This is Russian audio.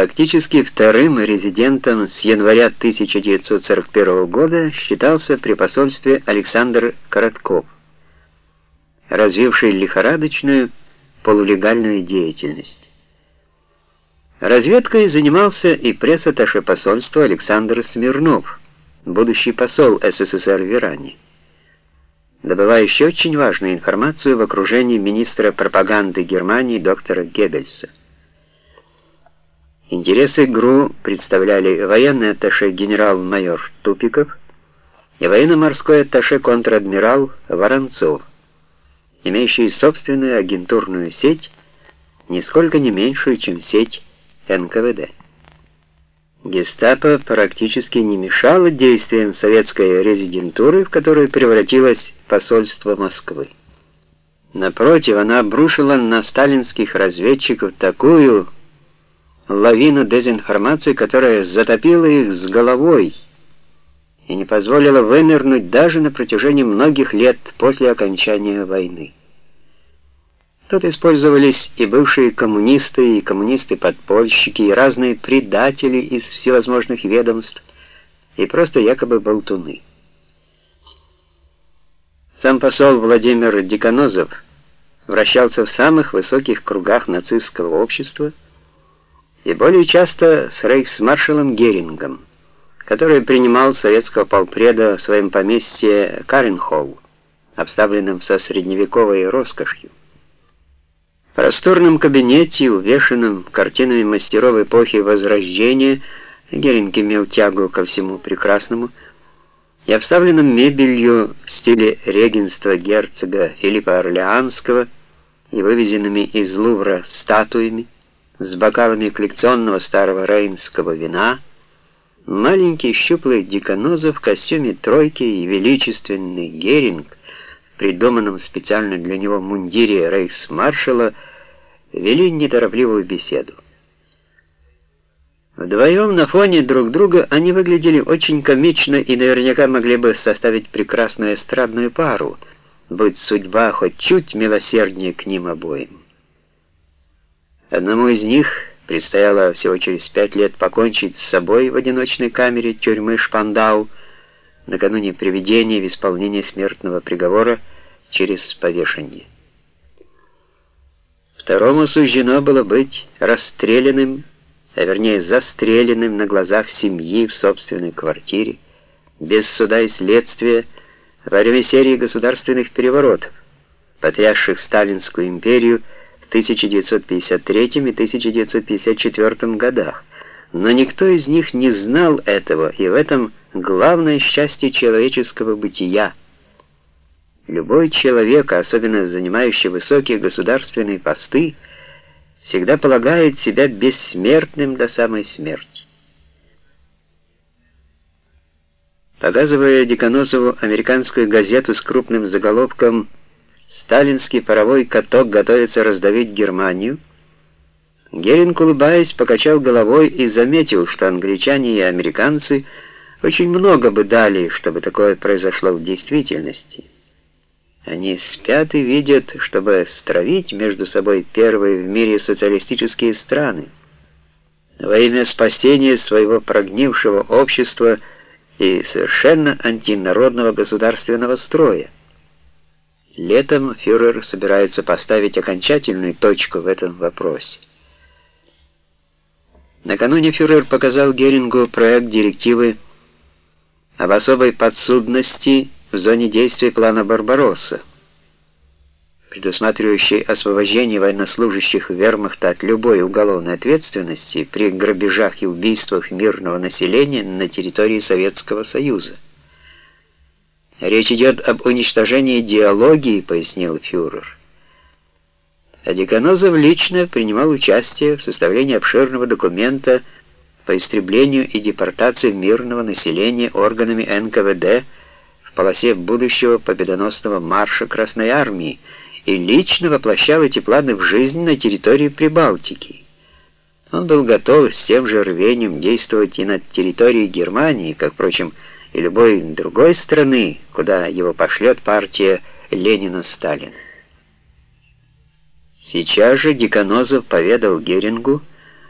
Фактически вторым резидентом с января 1941 года считался при посольстве Александр Коротков, развивший лихорадочную полулегальную деятельность. Разведкой занимался и пресс-атташе посольства Александр Смирнов, будущий посол СССР в Иране, добывающий очень важную информацию в окружении министра пропаганды Германии доктора Геббельса. Интересы ГРУ представляли военный атташе генерал-майор Тупиков и военно-морской атташе контр-адмирал Воронцов, имеющий собственную агентурную сеть, нисколько не меньшую, чем сеть НКВД. Гестапо практически не мешало действиям советской резидентуры, в которую превратилось посольство Москвы. Напротив, она обрушила на сталинских разведчиков такую лавину дезинформации, которая затопила их с головой и не позволила вынырнуть даже на протяжении многих лет после окончания войны. Тут использовались и бывшие коммунисты, и коммунисты-подпольщики, и разные предатели из всевозможных ведомств, и просто якобы болтуны. Сам посол Владимир Деканозов вращался в самых высоких кругах нацистского общества, и более часто с рейхсмаршалом Герингом, который принимал советского полпреда в своем поместье Каренхолл, обставленном со средневековой роскошью. В просторном кабинете, увешанном картинами мастеров эпохи Возрождения, Геринг имел тягу ко всему прекрасному, и обставленном мебелью в стиле регенства герцога Филиппа Орлеанского и вывезенными из Лувра статуями, с бокалами коллекционного старого рейнского вина, маленький щуплый диконоза в костюме тройки и величественный Геринг, придуманном специально для него мундире рейхсмаршала, вели неторопливую беседу. Вдвоем на фоне друг друга они выглядели очень комично и наверняка могли бы составить прекрасную эстрадную пару, будь судьба хоть чуть милосерднее к ним обоим. Одному из них предстояло всего через пять лет покончить с собой в одиночной камере тюрьмы Шпандау накануне приведения в исполнение смертного приговора через повешение. Второму суждено было быть расстрелянным, а вернее застреленным на глазах семьи в собственной квартире, без суда и следствия, во время серии государственных переворотов, потрясших Сталинскую империю, 1953 и 1954 годах, но никто из них не знал этого, и в этом главное счастье человеческого бытия. Любой человек, особенно занимающий высокие государственные посты, всегда полагает себя бессмертным до самой смерти. Показывая Деканозову американскую газету с крупным заголовком «Связь», сталинский паровой каток готовится раздавить Германию, Геринг, улыбаясь, покачал головой и заметил, что англичане и американцы очень много бы дали, чтобы такое произошло в действительности. Они спят и видят, чтобы стравить между собой первые в мире социалистические страны во имя спасения своего прогнившего общества и совершенно антинародного государственного строя. Летом фюрер собирается поставить окончательную точку в этом вопросе. Накануне фюрер показал Герингу проект директивы об особой подсудности в зоне действия плана «Барбаросса», предусматривающий освобождение военнослужащих вермахта от любой уголовной ответственности при грабежах и убийствах мирного населения на территории Советского Союза. Речь идет об уничтожении идеологии, пояснил фюрер. А Деканозов лично принимал участие в составлении обширного документа по истреблению и депортации мирного населения органами НКВД в полосе будущего победоносного марша Красной Армии и лично воплощал эти планы в жизнь на территории Прибалтики. Он был готов с тем же рвением действовать и на территории Германии, как, впрочем, и любой другой страны, куда его пошлет партия Ленина-Сталин. Сейчас же Деканозов поведал Герингу,